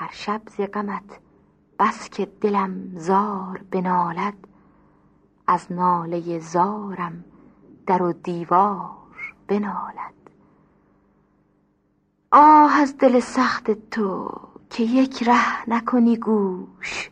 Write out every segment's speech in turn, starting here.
هر شب ز غمت بس که دلم زار بنالد. از ناله زارم در و دیوار بنالد. آه از دل سخت تو که یک ره نکنی گوش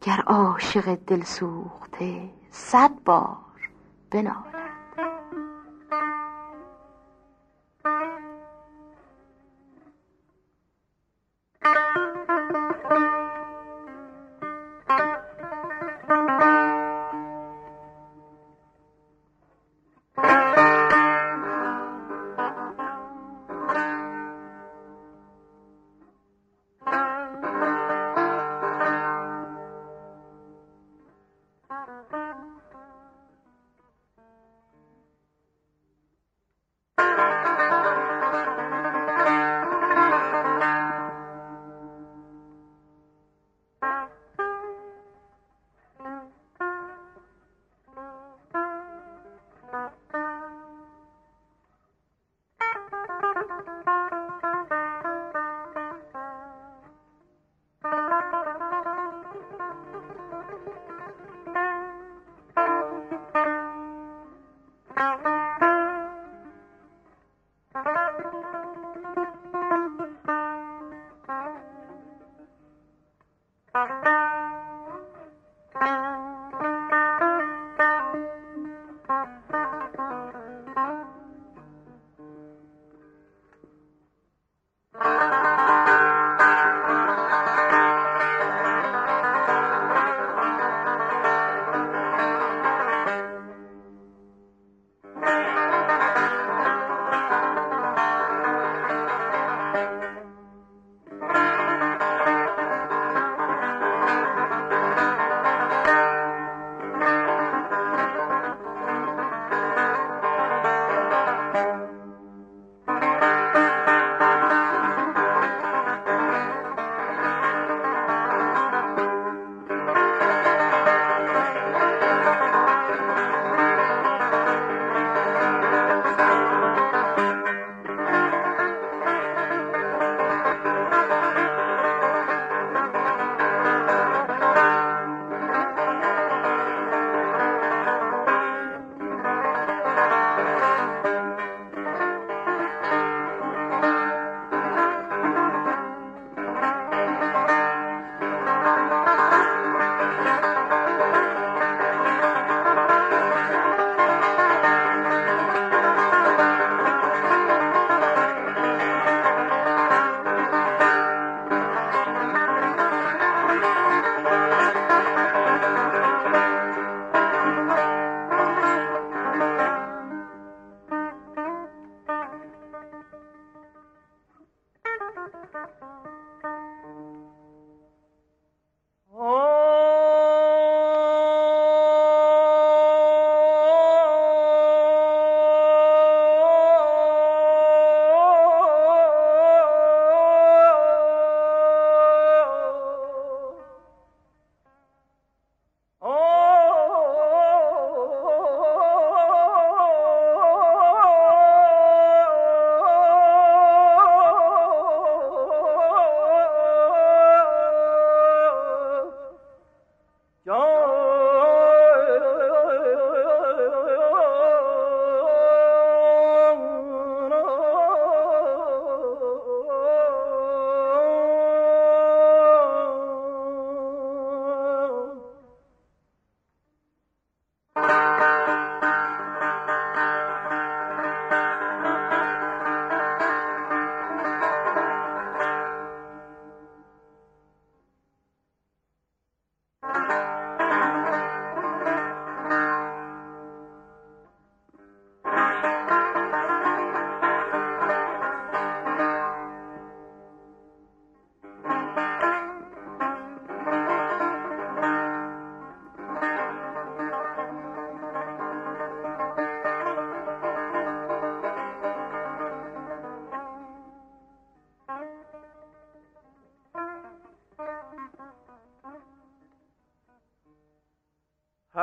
گر عاشق دل سوخته صد بار بنالد.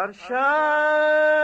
arşa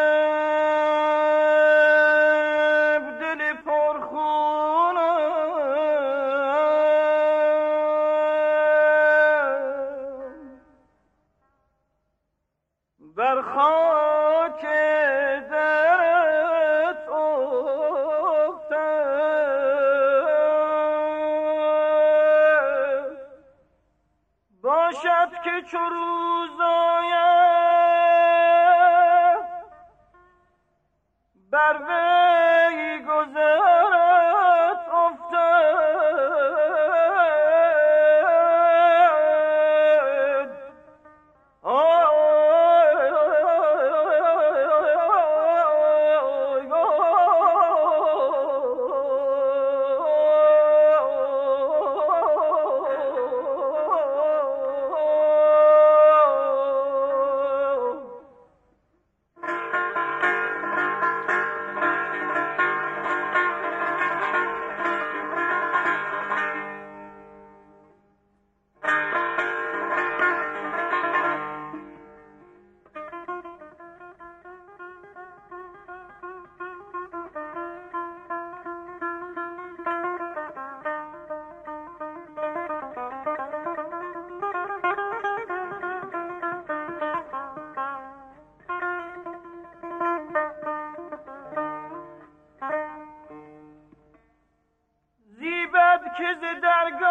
Kiss it, daddy, go.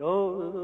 غلط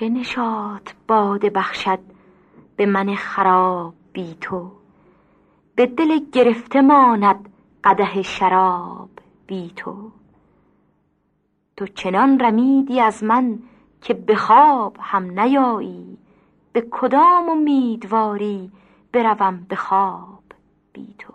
چه نشاط باده بخشد به من خراب بی تو؟ به دل گرفته ماند قده شراب بی تو. تو چنان رمیدی از من که به خواب هم نیایی به کدام امیدواری بروم به خواب بی تو؟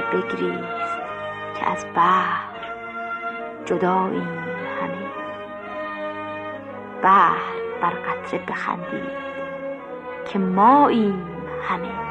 بگریست که از بحر جداییم همه. بحر بر قطره بخندید که ماییم همه.